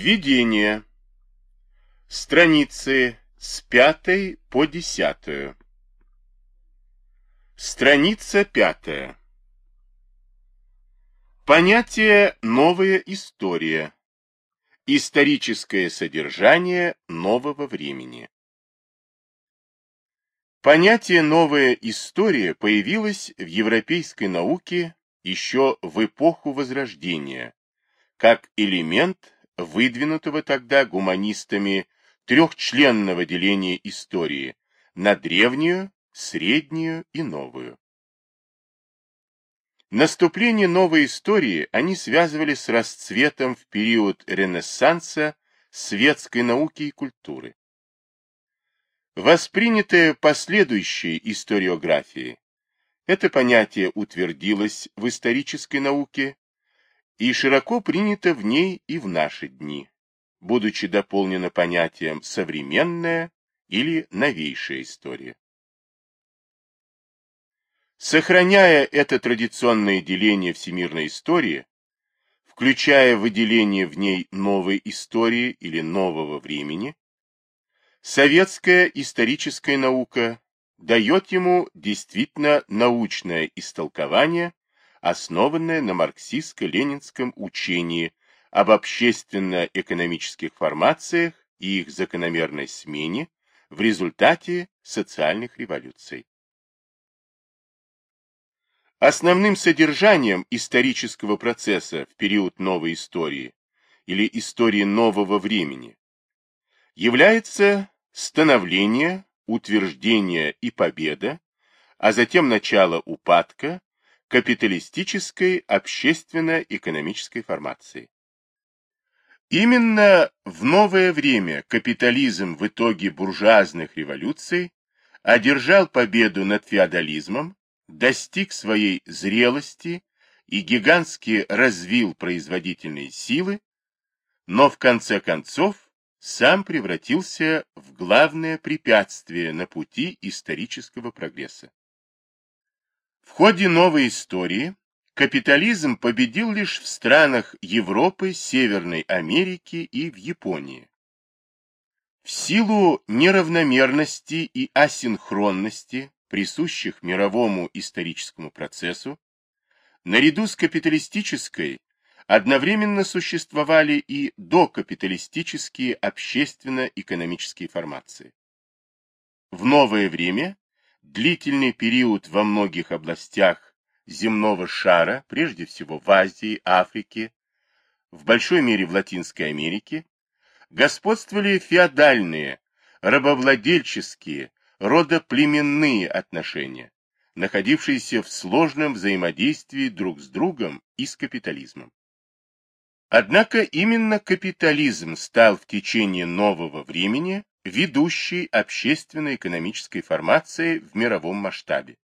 Введение. Страницы с пятой по десятую. Страница пятая. Понятие «новая история». Историческое содержание нового времени. Понятие «новая история» появилось в европейской науке еще в эпоху Возрождения, как элемент выдвинутого тогда гуманистами трехчленного деления истории на древнюю, среднюю и новую. Наступление новой истории они связывали с расцветом в период Ренессанса светской науки и культуры. Воспринятое последующей историографией, это понятие утвердилось в исторической науке и широко принято в ней и в наши дни, будучи дополнено понятием «современная» или «новейшая история». Сохраняя это традиционное деление всемирной истории, включая выделение в ней новой истории или нового времени, советская историческая наука дает ему действительно научное истолкование основанная на марксистско-ленинском учении об общественно-экономических формациях и их закономерной смене в результате социальных революций. Основным содержанием исторического процесса в период новой истории или истории нового времени является становление, утверждение и победа, а затем начало упадка капиталистической общественно-экономической формации. Именно в новое время капитализм в итоге буржуазных революций одержал победу над феодализмом, достиг своей зрелости и гигантски развил производительные силы, но в конце концов сам превратился в главное препятствие на пути исторического прогресса. В ходе новой истории капитализм победил лишь в странах Европы, Северной Америки и в Японии. В силу неравномерности и асинхронности, присущих мировому историческому процессу, наряду с капиталистической одновременно существовали и докапиталистические общественно-экономические формации. В новое время длительный период во многих областях земного шара, прежде всего в Азии, Африке, в большой мере в Латинской Америке, господствовали феодальные, рабовладельческие, родоплеменные отношения, находившиеся в сложном взаимодействии друг с другом и с капитализмом. Однако именно капитализм стал в течение нового времени ведущей общественно-экономической формацией в мировом масштабе.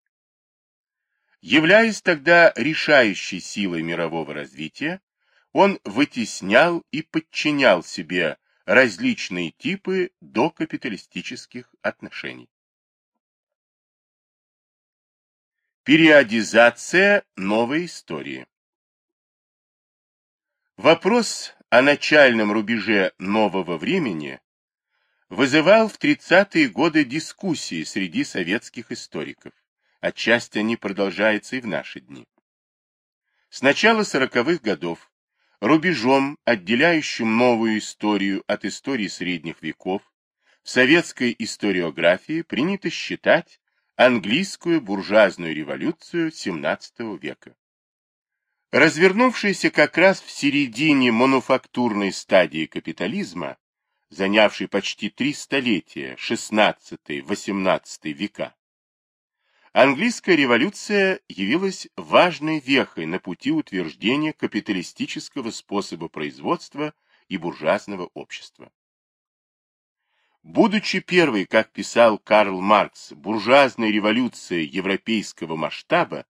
Являясь тогда решающей силой мирового развития, он вытеснял и подчинял себе различные типы докапиталистических отношений. Периодизация новой истории Вопрос о начальном рубеже нового времени вызывал в 30-е годы дискуссии среди советских историков. Отчасти они продолжаются и в наши дни. С начала 40-х годов рубежом, отделяющим новую историю от истории средних веков, в советской историографии принято считать английскую буржуазную революцию XVII века. Развернувшаяся как раз в середине мануфактурной стадии капитализма, занявший почти три столетия, XVI-XVIII века, английская революция явилась важной вехой на пути утверждения капиталистического способа производства и буржуазного общества. Будучи первой, как писал Карл Маркс, буржуазной революцией европейского масштаба,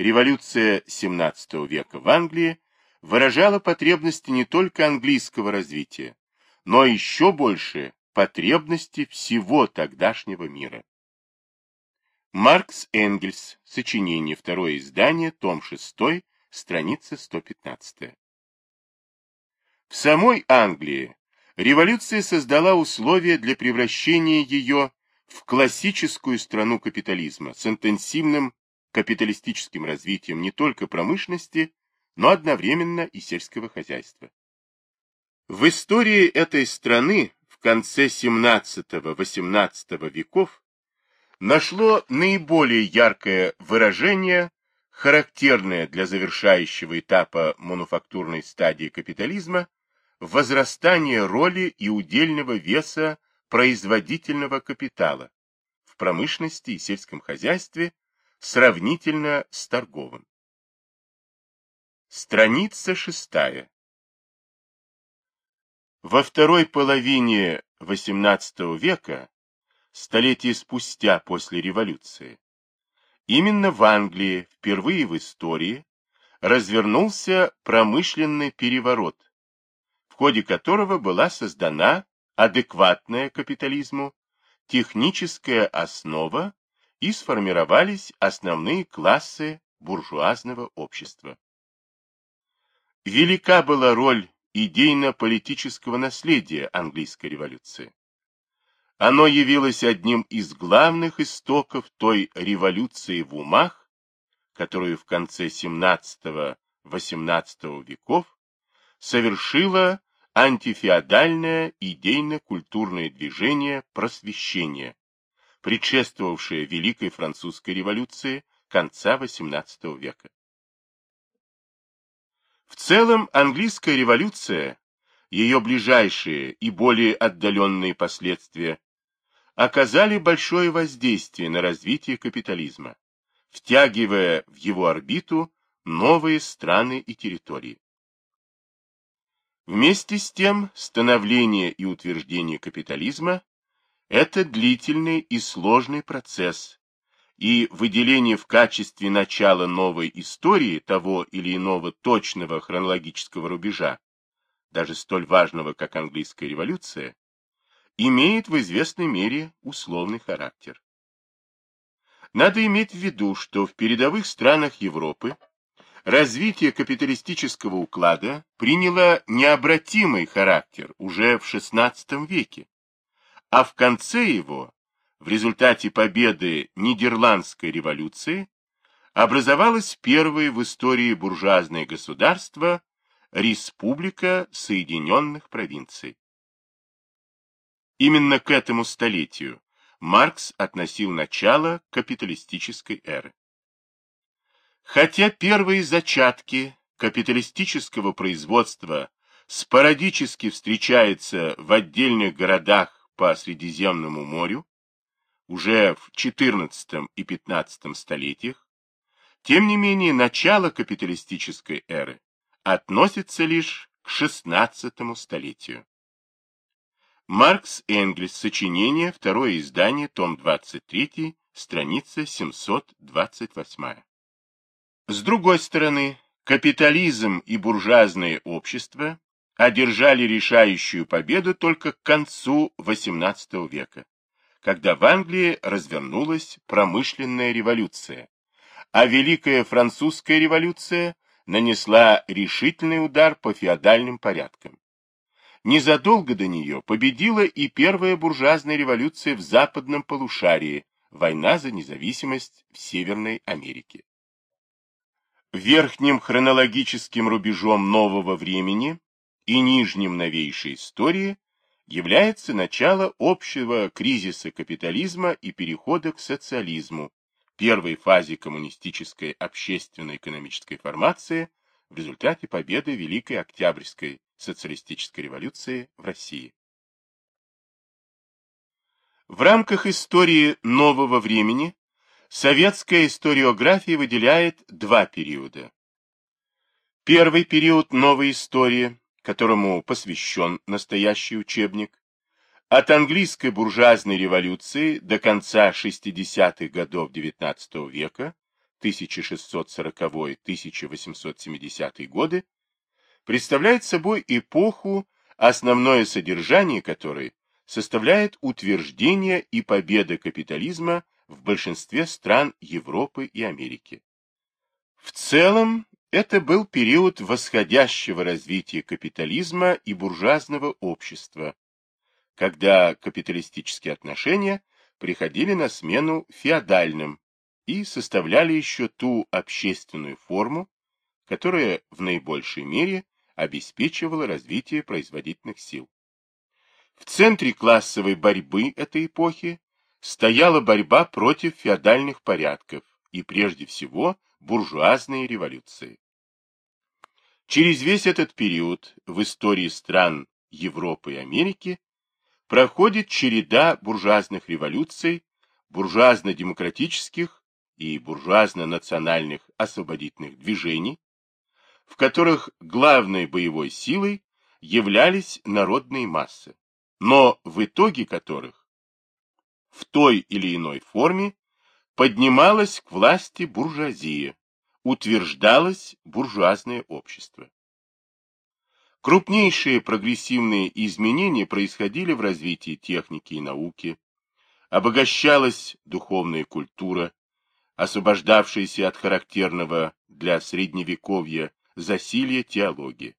революция XVII века в Англии выражала потребности не только английского развития, но еще больше потребности всего тогдашнего мира. Маркс Энгельс, сочинение, второе издание, том 6, страница 115. В самой Англии революция создала условия для превращения ее в классическую страну капитализма с интенсивным капиталистическим развитием не только промышленности, но одновременно и сельского хозяйства. В истории этой страны в конце 17-18 веков нашло наиболее яркое выражение, характерное для завершающего этапа мануфактурной стадии капитализма, возрастание роли и удельного веса производительного капитала в промышленности и сельском хозяйстве сравнительно с торговым. Страница шестая. Во второй половине XVIII века, столетие спустя после революции, именно в Англии впервые в истории развернулся промышленный переворот, в ходе которого была создана адекватная капитализму техническая основа и сформировались основные классы буржуазного общества. Велика была роль идейно-политического наследия английской революции. Оно явилось одним из главных истоков той революции в умах, которую в конце XVII-XVIII веков совершило антифеодальное идейно-культурное движение просвещения, предшествовавшее Великой Французской революции конца XVIII века. В целом, английская революция, ее ближайшие и более отдаленные последствия, оказали большое воздействие на развитие капитализма, втягивая в его орбиту новые страны и территории. Вместе с тем, становление и утверждение капитализма – это длительный и сложный процесс, и выделение в качестве начала новой истории того или иного точного хронологического рубежа, даже столь важного, как английская революция, имеет в известной мере условный характер. Надо иметь в виду, что в передовых странах Европы развитие капиталистического уклада приняло необратимый характер уже в XVI веке, а в конце его в результате победы Нидерландской революции образовалось первое в истории буржуазное государство Республика Соединенных Провинций. Именно к этому столетию Маркс относил начало капиталистической эры. Хотя первые зачатки капиталистического производства спорадически встречаются в отдельных городах по Средиземному морю, уже в XIV и XV столетиях, тем не менее начало капиталистической эры относится лишь к XVI столетию. Маркс Энгельс. Сочинение. Второе издание. Том 23. Страница 728. С другой стороны, капитализм и буржуазное общество одержали решающую победу только к концу XVIII века когда в Англии развернулась промышленная революция, а Великая Французская революция нанесла решительный удар по феодальным порядкам. Незадолго до нее победила и первая буржуазная революция в западном полушарии, война за независимость в Северной Америке. Верхним хронологическим рубежом нового времени и нижним новейшей истории является начало общего кризиса капитализма и перехода к социализму, первой фазе коммунистической общественно-экономической формации в результате победы Великой Октябрьской социалистической революции в России. В рамках истории нового времени советская историография выделяет два периода. Первый период новой истории которому посвящен настоящий учебник, от английской буржуазной революции до конца 60-х годов XIX века, 1640-1870 годы, представляет собой эпоху, основное содержание которой составляет утверждение и победа капитализма в большинстве стран Европы и Америки. В целом, Это был период восходящего развития капитализма и буржуазного общества, когда капиталистические отношения приходили на смену феодальным и составляли еще ту общественную форму, которая в наибольшей мере обеспечивала развитие производительных сил. В центре классовой борьбы этой эпохи стояла борьба против феодальных порядков и прежде всего буржуазной революции. Через весь этот период в истории стран Европы и Америки проходит череда буржуазных революций, буржуазно-демократических и буржуазно-национальных освободительных движений, в которых главной боевой силой являлись народные массы, но в итоге которых в той или иной форме поднималась к власти буржуазия, утверждалось буржуазное общество. Крупнейшие прогрессивные изменения происходили в развитии техники и науки, обогащалась духовная культура, освобождавшаяся от характерного для средневековья засилья теологии.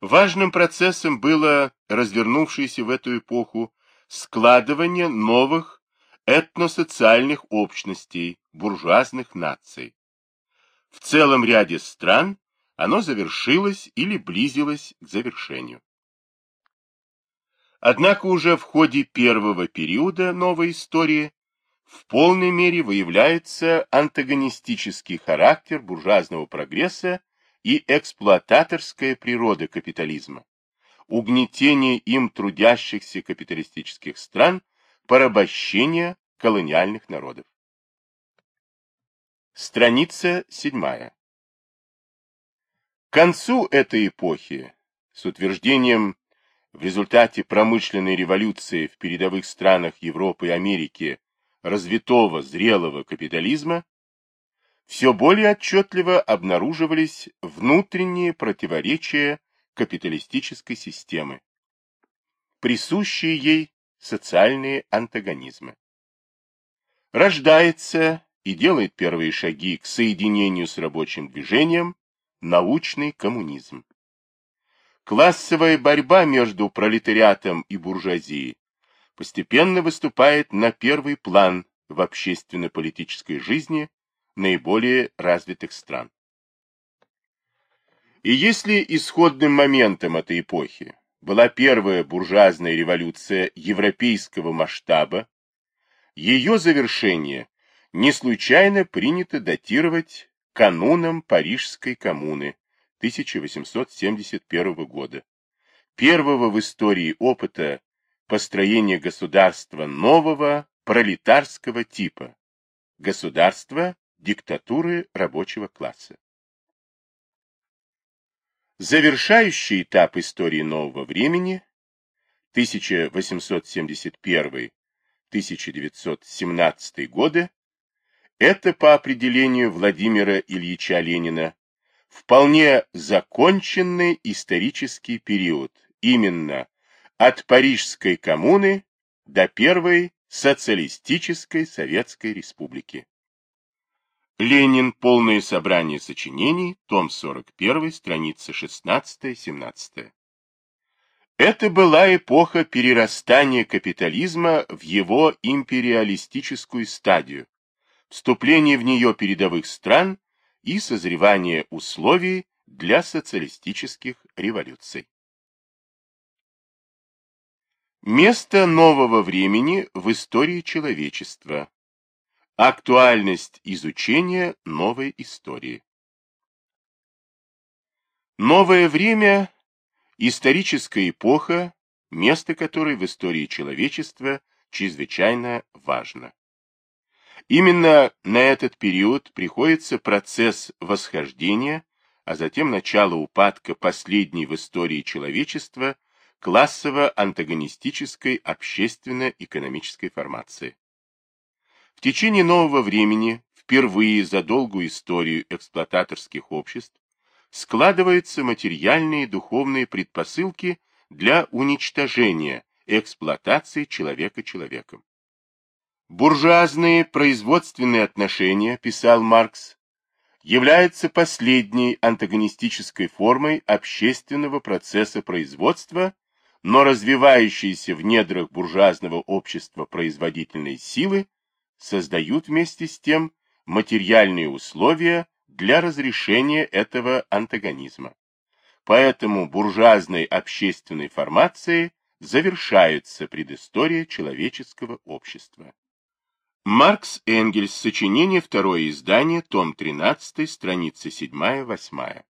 Важным процессом было развернувшееся в эту эпоху складывание новых этносоциальных общностей, буржуазных наций. В целом ряде стран оно завершилось или близилось к завершению. Однако уже в ходе первого периода новой истории в полной мере выявляется антагонистический характер буржуазного прогресса и эксплуататорская природа капитализма, угнетение им трудящихся капиталистических стран – Порабощение колониальных народов. Страница 7. К концу этой эпохи, с утверждением в результате промышленной революции в передовых странах Европы и Америки развитого зрелого капитализма, все более отчетливо обнаруживались внутренние противоречия капиталистической системы, присущие ей социальные антагонизмы. Рождается и делает первые шаги к соединению с рабочим движением научный коммунизм. Классовая борьба между пролетариатом и буржуазией постепенно выступает на первый план в общественно-политической жизни наиболее развитых стран. И если исходным моментом этой эпохи была первая буржуазная революция европейского масштаба, ее завершение не случайно принято датировать кануном Парижской коммуны 1871 года, первого в истории опыта построения государства нового пролетарского типа, государства диктатуры рабочего класса. Завершающий этап истории нового времени 1871-1917 годы это по определению Владимира Ильича Ленина вполне законченный исторический период, именно от Парижской коммуны до первой социалистической Советской Республики. Ленин. Полное собрание сочинений. Том 41. Страница 16-17. Это была эпоха перерастания капитализма в его империалистическую стадию, вступления в нее передовых стран и созревания условий для социалистических революций. Место нового времени в истории человечества. Актуальность изучения новой истории. Новое время – историческая эпоха, место которой в истории человечества чрезвычайно важно. Именно на этот период приходится процесс восхождения, а затем начало упадка последней в истории человечества классово-антагонистической общественно-экономической формации. В течение нового времени, впервые за долгую историю эксплуататорских обществ, складываются материальные и духовные предпосылки для уничтожения эксплуатации человека человеком. Буржуазные производственные отношения, писал Маркс, является последней антагонистической формой общественного процесса производства, но развивающиеся в недрах буржуазного общества производительные силы создают вместе с тем материальные условия для разрешения этого антагонизма. Поэтому буржуазной общественной формации завершается предыстория человеческого общества. Маркс Энгельс. Сочинение. Второе издание. Том 13. Страница 7-8.